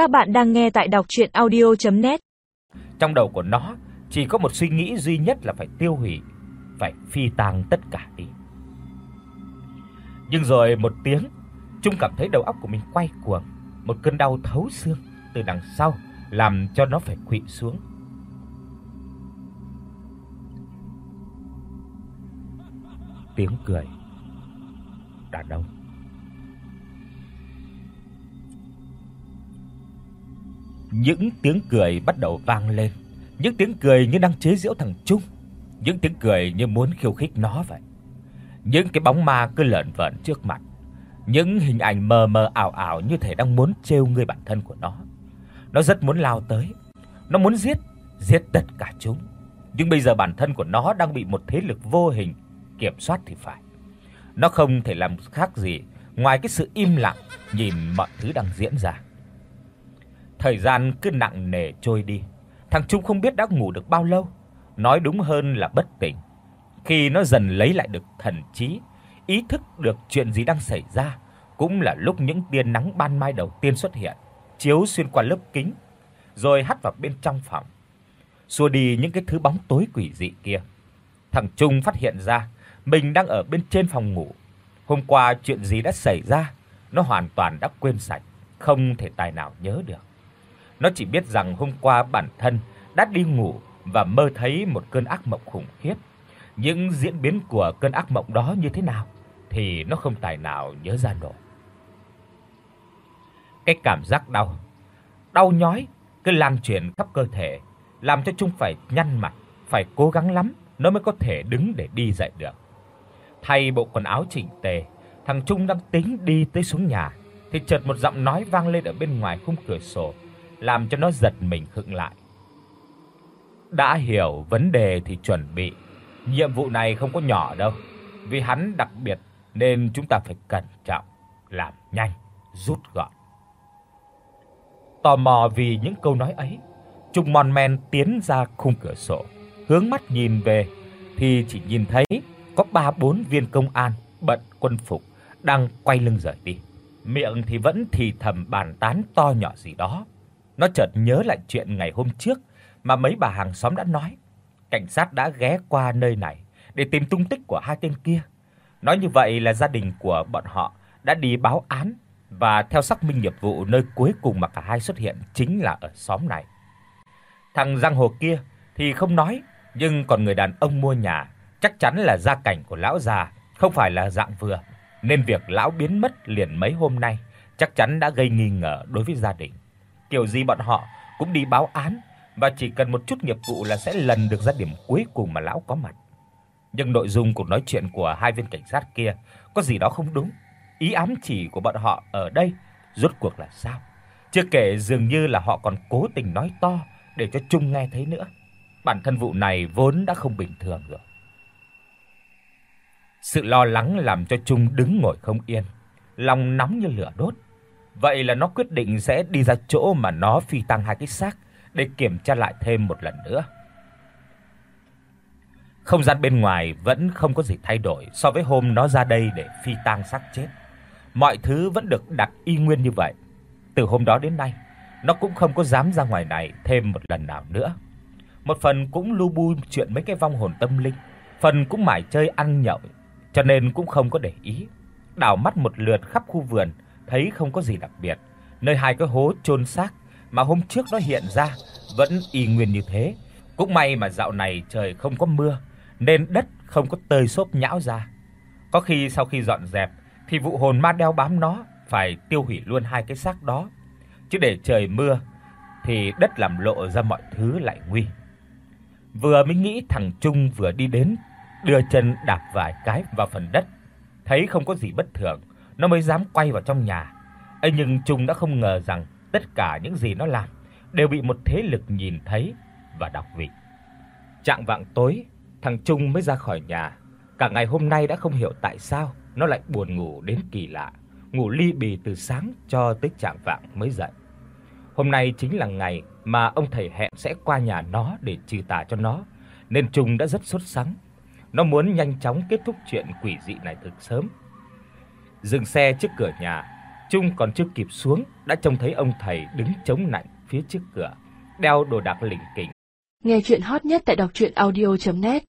Các bạn đang nghe tại đọc audio net Trong đầu của nó chỉ có một suy nghĩ duy nhất là phải tiêu hủy, phải phi tang tất cả đi. Nhưng rồi một tiếng, Trung cảm thấy đầu óc của mình quay cuồng, một cơn đau thấu xương từ đằng sau làm cho nó phải khuỵu xuống. Tiếng cười đàn ông Những tiếng cười bắt đầu vang lên, những tiếng cười như đang chế giễu thằng Trung, những tiếng cười như muốn khiêu khích nó vậy. Những cái bóng ma cứ lởn vởn trước mặt, những hình ảnh mờ mờ ảo ảo như thể đang muốn trêu người bản thân của nó. Nó rất muốn lao tới, nó muốn giết, giết tất cả chúng. Nhưng bây giờ bản thân của nó đang bị một thế lực vô hình kiểm soát thì phải. Nó không thể làm khác gì ngoài cái sự im lặng nhìn mọi thứ đang diễn ra. Thời gian cứ nặng nề trôi đi. Thằng Trung không biết đã ngủ được bao lâu, nói đúng hơn là bất tỉnh. Khi nó dần lấy lại được thần trí, ý thức được chuyện gì đang xảy ra, cũng là lúc những tia nắng ban mai đầu tiên xuất hiện, chiếu xuyên qua lớp kính, rồi hắt vào bên trong phòng, xua đi những cái thứ bóng tối quỷ dị kia. Thằng Trung phát hiện ra mình đang ở bên trên phòng ngủ. Hôm qua chuyện gì đã xảy ra, nó hoàn toàn đã quên sạch, không thể tài nào nhớ được. Nó chỉ biết rằng hôm qua bản thân đã đi ngủ và mơ thấy một cơn ác mộng khủng khiếp. Những diễn biến của cơn ác mộng đó như thế nào thì nó không tài nào nhớ ra nổi. Cái cảm giác đau, đau nhói cứ lan truyền khắp cơ thể, làm cho Trung phải nhăn mặt, phải cố gắng lắm nó mới có thể đứng để đi dậy được. Thay bộ quần áo chỉnh tề, thằng Trung đang tính đi tới xuống nhà thì chợt một giọng nói vang lên ở bên ngoài khung cửa sổ làm cho nó giật mình khựng lại. Đã hiểu vấn đề thì chuẩn bị. Nhiệm vụ này không có nhỏ đâu, vì hắn đặc biệt nên chúng ta phải cẩn trọng, làm nhanh, rút gọn. Tò mò vì những câu nói ấy, Trung mòn Men tiến ra khung cửa sổ, hướng mắt nhìn về thì chỉ nhìn thấy có 3 4 viên công an bận quân phục đang quay lưng rời đi. Miệng thì vẫn thì thầm bàn tán to nhỏ gì đó. Nó chợt nhớ lại chuyện ngày hôm trước mà mấy bà hàng xóm đã nói. Cảnh sát đã ghé qua nơi này để tìm tung tích của hai tên kia. Nói như vậy là gia đình của bọn họ đã đi báo án và theo xác minh nghiệp vụ nơi cuối cùng mà cả hai xuất hiện chính là ở xóm này. Thằng giang hồ kia thì không nói, nhưng còn người đàn ông mua nhà chắc chắn là gia cảnh của lão già không phải là dạng vừa, nên việc lão biến mất liền mấy hôm nay chắc chắn đã gây nghi ngờ đối với gia đình kiểu gì bọn họ cũng đi báo án và chỉ cần một chút nghiệp vụ là sẽ lần được ra điểm cuối cùng mà lão có mặt. Nhưng nội dung cuộc nói chuyện của hai viên cảnh sát kia có gì đó không đúng. Ý ám chỉ của bọn họ ở đây rốt cuộc là sao? Chưa kể dường như là họ còn cố tình nói to để cho Trung nghe thấy nữa. Bản thân vụ này vốn đã không bình thường rồi. Sự lo lắng làm cho Trung đứng ngồi không yên, lòng nóng như lửa đốt. Vậy là nó quyết định sẽ đi ra chỗ mà nó phi tang hai cái xác để kiểm tra lại thêm một lần nữa. Không gian bên ngoài vẫn không có gì thay đổi so với hôm nó ra đây để phi tang xác chết. Mọi thứ vẫn được đặt y nguyên như vậy. Từ hôm đó đến nay, nó cũng không có dám ra ngoài này thêm một lần nào nữa. Một phần cũng lu bu chuyện mấy cái vong hồn tâm linh, phần cũng mải chơi ăn nhậu, cho nên cũng không có để ý. Đảo mắt một lượt khắp khu vườn, thấy không có gì đặc biệt. Nơi hai cái hố chôn xác mà hôm trước nó hiện ra vẫn y nguyên như thế. Cũng may mà dạo này trời không có mưa nên đất không có tơi xốp nhão ra. Có khi sau khi dọn dẹp thì vụ hồn ma đeo bám nó phải tiêu hủy luôn hai cái xác đó. Chứ để trời mưa thì đất làm lộ ra mọi thứ lại nguy. Vừa mới nghĩ thằng Trung vừa đi đến, đưa chân đạp vài cái vào phần đất, thấy không có gì bất thường, nó mới dám quay vào trong nhà. Ấy nhưng Trung đã không ngờ rằng tất cả những gì nó làm đều bị một thế lực nhìn thấy và đọc vị. Trạng vạng tối, thằng Trung mới ra khỏi nhà. Cả ngày hôm nay đã không hiểu tại sao nó lại buồn ngủ đến kỳ lạ, ngủ li bì từ sáng cho tới trạng vạng mới dậy. Hôm nay chính là ngày mà ông thầy hẹn sẽ qua nhà nó để trừ tà cho nó, nên Trung đã rất sốt sắng. Nó muốn nhanh chóng kết thúc chuyện quỷ dị này thật sớm. Dừng xe trước cửa nhà, Trung còn chưa kịp xuống đã trông thấy ông thầy đứng chống nạnh phía trước cửa, đeo đồ đạc lỉnh kỉnh. Nghe truyện hot nhất tại doctruyenaudio.net